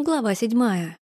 Глава седьмая.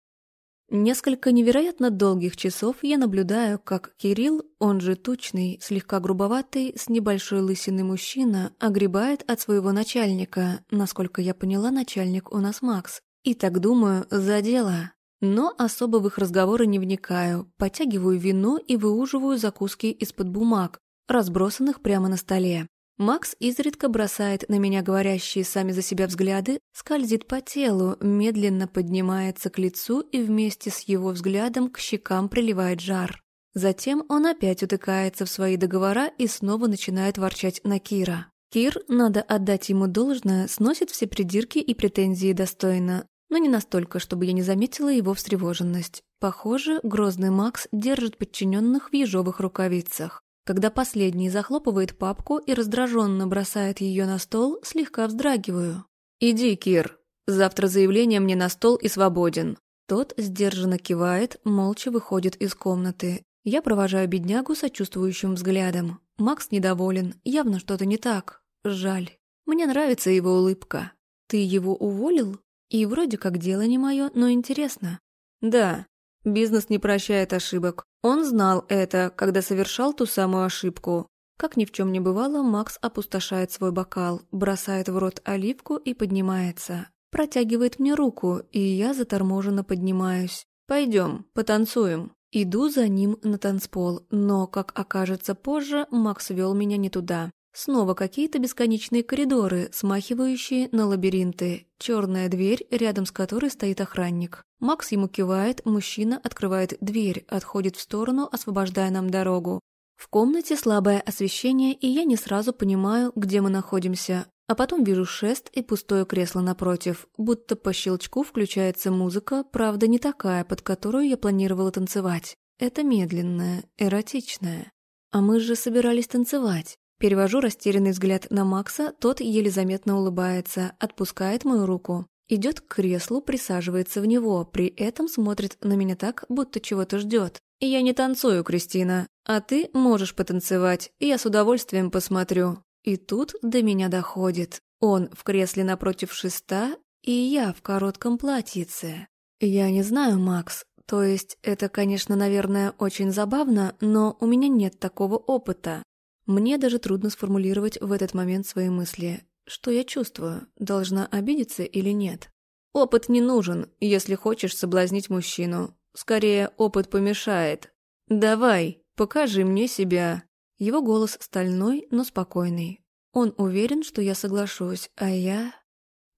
Несколько невероятно долгих часов я наблюдаю, как Кирилл, он же тучный, слегка грубоватый, с небольшой лысиной мужчина, огребает от своего начальника, насколько я поняла, начальник у нас Макс. И так думаю, за дело. Но особо в их разговоры не вникаю, подтягиваю вино и выуживаю закуски из-под бумаг, разбросанных прямо на столе. Макс изредка бросает на меня говорящие сами за себя взгляды, скользит по телу, медленно поднимается к лицу и вместе с его взглядом к щекам приливает жар. Затем он опять утыкается в свои договора и снова начинает ворчать на Кира. Кир, надо отдать ему должное, сносит все придирки и претензии достойно, но не настолько, чтобы я не заметила его встревоженность. Похоже, грозный Макс держит подчиненных в ежовых рукавицах. Когда последний захлопывает папку и раздраженно бросает ее на стол, слегка вздрагиваю. «Иди, Кир. Завтра заявление мне на стол и свободен». Тот сдержанно кивает, молча выходит из комнаты. Я провожаю беднягу сочувствующим взглядом. Макс недоволен, явно что-то не так. Жаль. Мне нравится его улыбка. «Ты его уволил?» И вроде как дело не мое, но интересно. «Да, Бизнес не прощает ошибок. Он знал это, когда совершал ту самую ошибку. Как ни в чем не бывало, Макс опустошает свой бокал, бросает в рот оливку и поднимается. Протягивает мне руку, и я заторможенно поднимаюсь. «Пойдем, потанцуем». Иду за ним на танцпол, но, как окажется позже, Макс вел меня не туда. Снова какие-то бесконечные коридоры, смахивающие на лабиринты. Черная дверь, рядом с которой стоит охранник. Макс ему кивает, мужчина открывает дверь, отходит в сторону, освобождая нам дорогу. В комнате слабое освещение, и я не сразу понимаю, где мы находимся. А потом вижу шест и пустое кресло напротив, будто по щелчку включается музыка, правда не такая, под которую я планировала танцевать. Это медленная, эротичная. А мы же собирались танцевать. Перевожу растерянный взгляд на Макса, тот еле заметно улыбается, отпускает мою руку. Идет к креслу, присаживается в него, при этом смотрит на меня так, будто чего-то ждет. «Я не танцую, Кристина, а ты можешь потанцевать, и я с удовольствием посмотрю». И тут до меня доходит. Он в кресле напротив шеста, и я в коротком платьице. Я не знаю, Макс, то есть это, конечно, наверное, очень забавно, но у меня нет такого опыта. Мне даже трудно сформулировать в этот момент свои мысли. Что я чувствую? Должна обидеться или нет? Опыт не нужен, если хочешь соблазнить мужчину. Скорее, опыт помешает. Давай, покажи мне себя. Его голос стальной, но спокойный. Он уверен, что я соглашусь, а я...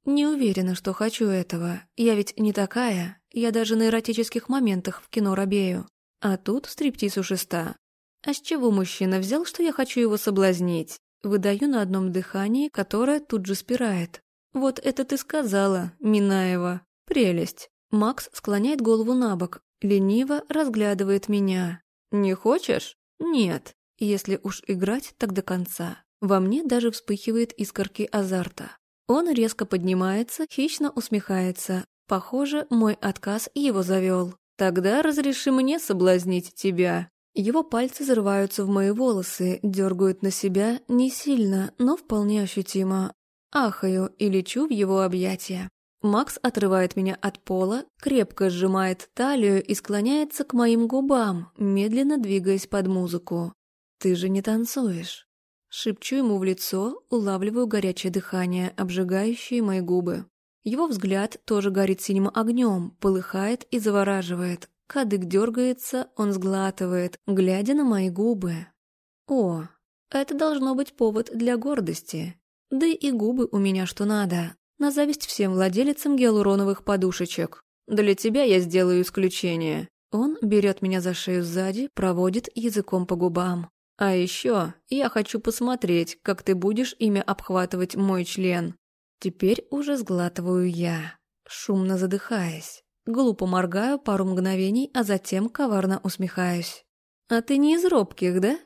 Не уверена, что хочу этого. Я ведь не такая. Я даже на эротических моментах в кино робею. А тут стриптиз у шеста. А с чего мужчина взял, что я хочу его соблазнить? Выдаю на одном дыхании, которое тут же спирает. Вот это ты сказала, Минаева. Прелесть. Макс склоняет голову на бок, лениво разглядывает меня. Не хочешь? Нет. Если уж играть, так до конца. Во мне даже вспыхивает искорки азарта. Он резко поднимается, хищно усмехается. Похоже, мой отказ его завел. Тогда разреши мне соблазнить тебя. Его пальцы зарываются в мои волосы, дергают на себя не сильно, но вполне ощутимо. Ахаю и лечу в его объятия. Макс отрывает меня от пола, крепко сжимает талию и склоняется к моим губам, медленно двигаясь под музыку. «Ты же не танцуешь». Шепчу ему в лицо, улавливаю горячее дыхание, обжигающее мои губы. Его взгляд тоже горит синим огнем, полыхает и завораживает, Кадык дергается, он сглатывает, глядя на мои губы. О, это должно быть повод для гордости. Да и губы у меня что надо. На зависть всем владелицам гиалуроновых подушечек. Для тебя я сделаю исключение. Он берет меня за шею сзади, проводит языком по губам. А еще я хочу посмотреть, как ты будешь ими обхватывать мой член. Теперь уже сглатываю я, шумно задыхаясь. Глупо моргаю пару мгновений, а затем коварно усмехаюсь. «А ты не из робких, да?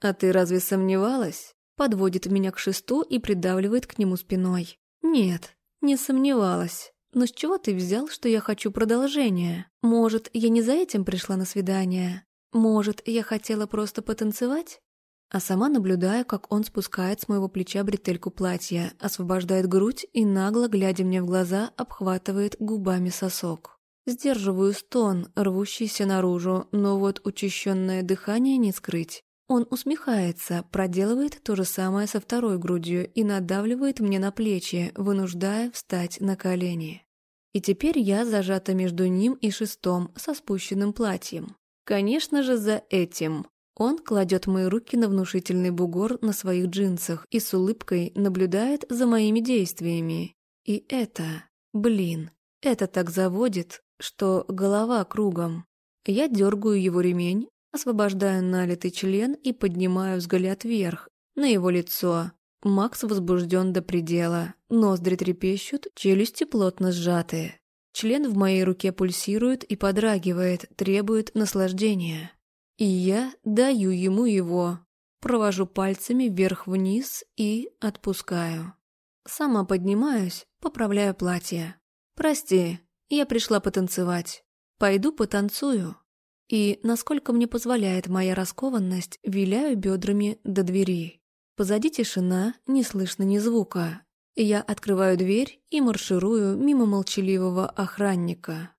А ты разве сомневалась?» Подводит меня к шесту и придавливает к нему спиной. «Нет, не сомневалась. Но с чего ты взял, что я хочу продолжения? Может, я не за этим пришла на свидание? Может, я хотела просто потанцевать?» а сама наблюдаю, как он спускает с моего плеча бретельку платья, освобождает грудь и, нагло глядя мне в глаза, обхватывает губами сосок. Сдерживаю стон, рвущийся наружу, но вот учащенное дыхание не скрыть. Он усмехается, проделывает то же самое со второй грудью и надавливает мне на плечи, вынуждая встать на колени. И теперь я зажата между ним и шестом со спущенным платьем. Конечно же, за этим. Он кладет мои руки на внушительный бугор на своих джинсах и с улыбкой наблюдает за моими действиями. И это, блин, это так заводит, что голова кругом. Я дергаю его ремень, освобождаю налитый член и поднимаю взгляд вверх, на его лицо. Макс возбужден до предела, ноздри трепещут, челюсти плотно сжаты. Член в моей руке пульсирует и подрагивает, требует наслаждения. И я даю ему его, провожу пальцами вверх-вниз и отпускаю. Сама поднимаюсь, поправляю платье. «Прости, я пришла потанцевать. Пойду потанцую». И, насколько мне позволяет моя раскованность, виляю бедрами до двери. Позади тишина, не слышно ни звука. Я открываю дверь и марширую мимо молчаливого охранника.